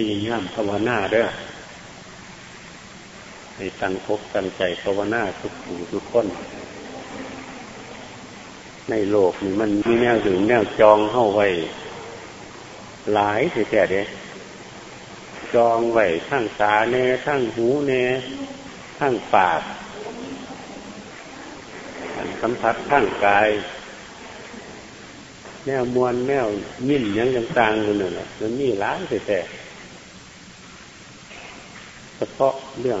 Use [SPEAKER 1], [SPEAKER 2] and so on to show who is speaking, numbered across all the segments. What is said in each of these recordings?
[SPEAKER 1] พยายามภาวนาเด้อในตั้งพบตั้งใจภาวนาทุกผู้ทุกคน ในโลกนี่มันมีแนวถึงแนวจองเข้าไว้ หลายแต่แต่เด้จองไว้ทั้งตาเน่ทั้งหูเน่ทั้งปากสัมผัสทั้งกายแนวมวลแนวยิ่นยังต่างๆนั่นแหละมันมีหลายแต่แต่ เฉพาะเรื่อง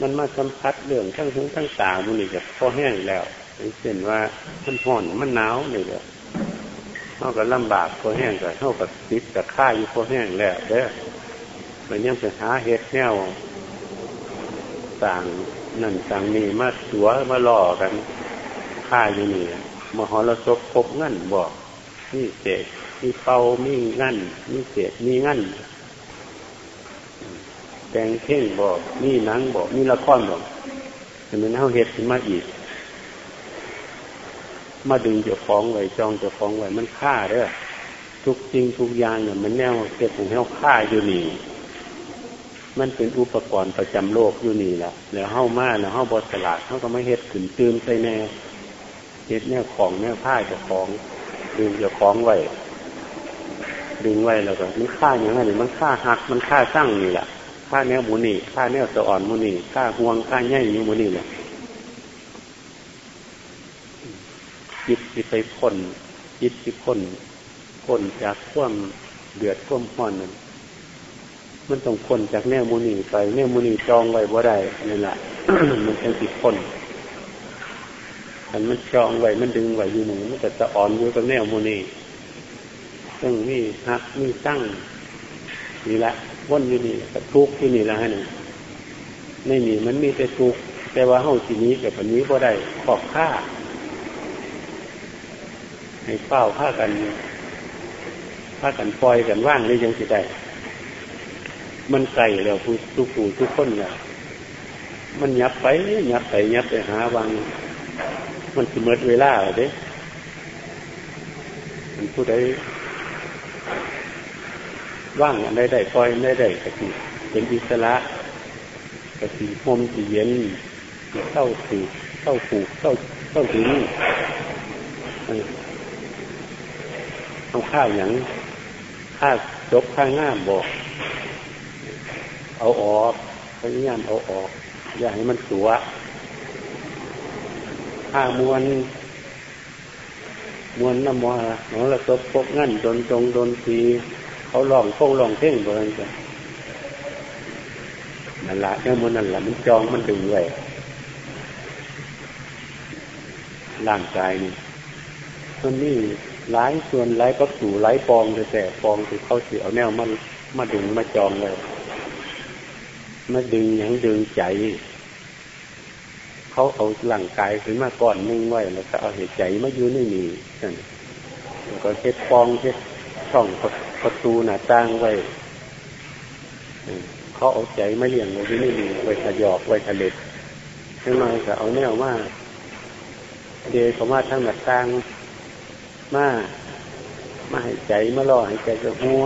[SPEAKER 1] มันมาสัมผัสเรื่องทั้งหูทั้งตามันนี่จะพอแห้งแล้วเช่นว่ามันห่อนมันหนาวนี่แหละเท่ากับลำบากพอแห้งกับเท่ากับติดกับค่าอยู่พอแห้งแล้วเด้อมันยังไปหาเห็ดแนวต่างนั่นต่างนี่มาตัวมาล่อกันค่าอยู่นี่มหรสพพบงั้นบอกนี่เศษมีเป่ามีงั้นมีเศษมีงั้น แต่งเพ่งบอกมีหนังบอกมีละครบอกแต่มันเอาเห็ดขึ้นมาอีก มาดึงเจ้าของไว้จองเจ้าของไว้มันฆ่าเด้อทุกจริงทุกอย่างเนี่ยมันแนวเก็บของเขาฆ่าอยู่นี่ มันเป็นอุปกรณ์ประจำโลกอยู่นี่แหละแล้วเข้ามาแล้วเข้าบอสลาดเขาก็ไม่เฮ็ดขึ้นตื่นใส่แน่เฮ็ดแน่ของแน่ผ้าจะของดึงจะของไว้ดึงไว้แล้วก็มันฆ่าอย่างไรมันฆ่าหักมันฆ่าสร้างนี่แหละ ฆ่าแนวมูนี่ฆ่าแนวตะอ่อนมูนี่ฆ่าห่วงฆ่าแย่อยู่มูนี่แหละจิตที่ไปพ้นจิตที่พ้นพ้นจากความเดือดความห้อนนั้นมันต้องคนจากแนวมูนีไปแนวมูนีจองไว้บ่ได้นี่แหละมันเป็นติดคนอันมันจองไว้มันดึงไว้อยู่หนึ่งมันจะจะอ่อนอยู่กับแนวมูนีซึ่งมีหักมีตั้งนี่แหละ วนอยู่นี่กับทุกที่นี่แล้วฮะนึ่ไม่มีมันมีแต่ทุกแต่ว่าเฮาทีนี้กับวันนี้บ่ได้ขอบค่า ให้เฝ้าผ้ากันผ้ากันปล่อยกันว่างนี่ยังสิได้ มันไกลแล้วผู้ทุกผู้ทุกคนเนี่ยมันยับไปยับไปยับไปหาวัง มันคือเมื่อเวลาเด้มันผู้ใด ว่างอันใดได้ปล่อยไม่ได้กติเป็นอิสระกติหมสีเย็นเข้าถูกเข้าผูกเข้าเข้าถึงเอาข้าวอย่างข้าจบข้างง่ามบอก เอาออกพยายามเอาออก อย่าให้มันสัวถ้ามวนมวนน้ำมอหนองละตบพกงั้นโดนตรงโดนที เขาลองโค้งลองเพ่งบนกันนั่นละเนี่ยมันนั่นละมันจองมันดึงไว้ร่างกายนี่มันนี่หลายส่วนหลายก็สู่หลายปองแต่ปองคือเขาเสียเอาแนวมันมาดึงมาจองเลยมาดึงอย่างดึงใจ เขาเอาหลังกายขึ้นมาก่อนนึ่งไว้แล้วก็เอาเหตุใจมาอยู่ในนี่นั่นแล้วก็เช็ดปองเช็ดช่อง ประตูหน้าต่างไว้เขาเอาใจไมาเลี้ยงไว้ที่นี่ไว้ขยอกไว้ทะเลขึ้นมาก็เอาแนวมาเดยเขามาทั้งหน้าต่างมามาให้ใจมาล่อให้ใจกับหัว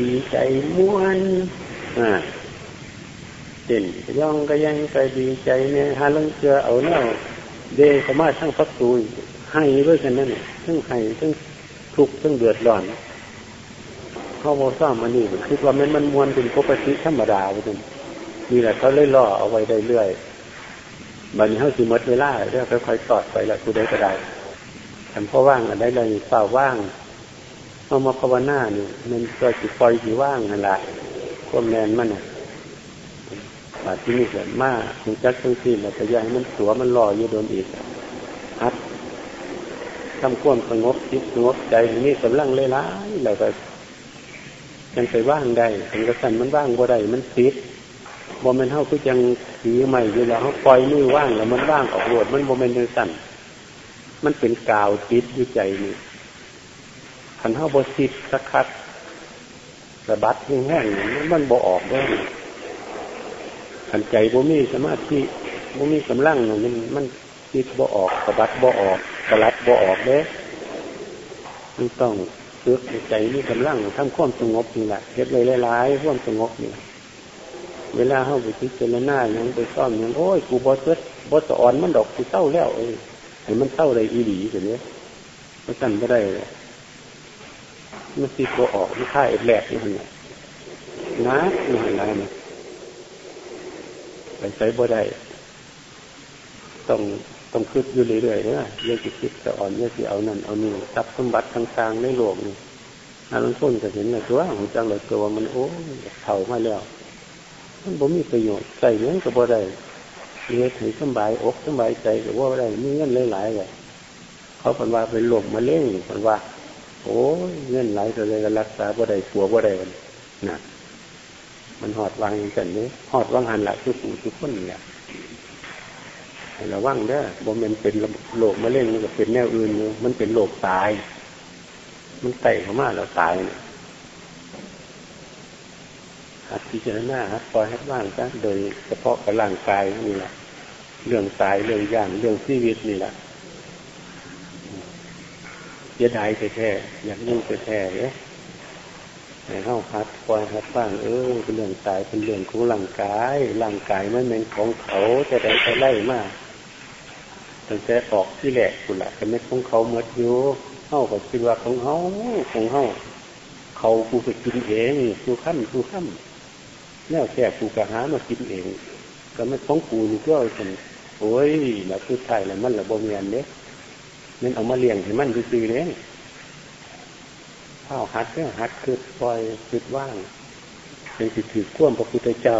[SPEAKER 1] ดีใจม้วนอ่าเด่นย่องก็ยังใจดีใจเนี่ยฮาลังเจอเอาเน่าเดเขามาทั้งพักตูให้ด้วยกันนั่นทั้งให้ทั้งทุกข์ทั้งเดือดร้อน เขาบอกซ่อมอันนี้คือว่ามันมันมวนเป็นปกติธรรมดาไปจนนี่แหละเขาเล่ยล่อเอาไว้ได้เรื่อยบันนี้เขาสิมดเวลาเรื่อยค่อยๆตอดไปแล้วกูได้ก็ได้แต่พอว่างอะไรเลยเปล่าว่างเอามาภาวนาเนี่ยมันก็จิปล่อยจิว่างนั่นแหละความแมนมันเนี่ยบาดที่นี่เกิดมากถึงจักทั้งสิ้นเราจะย้ายมันตัวมันรออยู่โดนอีกอัดทำควมสงบจิตสงบใจนี่กำลังเลยล้ายเราก็ ยังไปว่างได้ถึงกระสันมันว่างบ่ได้มันติดบ่มันเท่าคือยังถือใหม่อยู่แล้วเขาปล่อยมือว่างแล้วมันว่างออกโรดมันบ่มันเดินสั่นมันเป็นกาวติดอยู่ใจนี่ขันเท่าบสิดสักคัดระบัดแห้งๆมันบ่ออกได้ขันใจบ่มีสมาธิบ่มีกำลังมันมันคิดบ่ออกกระบัดบ่ออกกระลัดบ่ออกเด้มันต้อง ฝึกใจนี่กำลังทำความสงบนี่แหละเฮ็ดเลยหลายๆความสงบนี่เวลาเข้าไปพิจารณาอย่างไปซ่อมอย่างโอ้ยกูบอสเวทบอสอ่อนมันดอกกูเศร้าแล้วเอ้ยเห็นมันเศร้าเลยอีหลีแบบนี้มันสั่นไม่ได้เลยมันตีตัวออกมันค่ายแหลกนี่มันนักนี่อะไรนะไปใช้บ่ได้ต้อง ต้องคิดอยู่เรื่อยๆนะเรื่องจิตคิดจะอ่อนเรื่องที่เอานั่นเอานี่ทรัพย์สมบัติต่างๆในโลกนี่อาลังต้นก็เห็นเลยตัวของจังเลยตัวมันโอ้เท่ามาแล้วมันบ่มีประโยชน์ใส่เงินก็บ่ได้เลี้ยถึงสบายอกสบายใจก็ว่าได้มีเงินหลายๆเลยเขาเป็นว่าเป็นหลงมาเล่งเป็นว่า โอ้ยเงินหลายเลยก็รักษาบ่ได้ปัวบ่ได้นะมันหอดวางอย่างนี้หอดวางหันหละทุกผู้ทุกคนเนี่ย ระวังเด้อบ่มันเป็นโรคมะเร็งมันก็เป็นแนวอื่นมันเป็นโรคตาย มันไต่เข้ามาแล้วตายเนี่ยหัดพิจารณาครับปล่อยให้ว่างซะโดยเฉพาะกับร่างกายนี่แหละเรื่องตายเรื่องย่างเรื่องชีวิตนี่แหละเสียดายแท้ๆอยากยิ่งแท้ๆเนี่ยให้เข้าพัดปล่อยหัดบ้างเออเป็นเรื่องตายเป็นเรื่องของร่างกายร่างกายไม่เป็นของเขาจะได้ไปไล่มาก ตั้งแต่ออกที่แหลกกุละก็ไม่ของเขาเมดอยู่เข้ากับคิดว่าของเขาของเขาเขากูไปกินเองกูขั้นกูขั้นแล้วแค่กูกระหามากินเอง ก็ไม่ของกูนี่ก็เป็นโอ้ยแล้วคือไทยแล้วมันละบ่มีอันเนี้ยนั่นเอามาเลี้ยงให้มันซื่อเนี่ยข้าวหัดเนี่ยหัดคือปล่อยคือว่างเป็นสิถือข่วมพระพุทธเจ้า